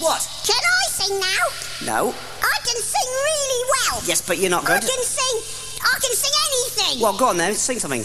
What? Can I sing now? No. I can sing really well. Yes, but you're not going to. I can sing. I can sing anything. Well, go on then. Sing something.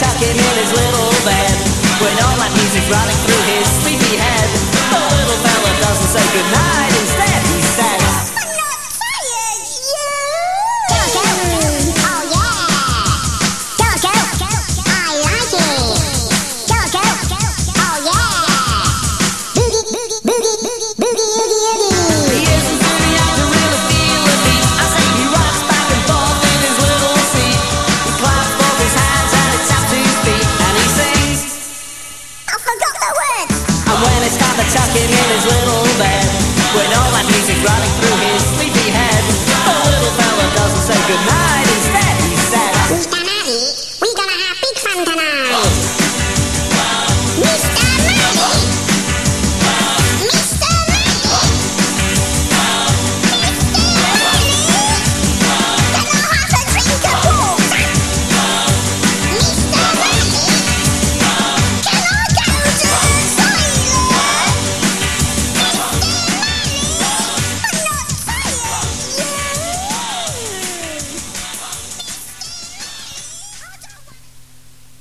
tucking in his little bed When all that music running through his sleepy head. mensaje me les nuevo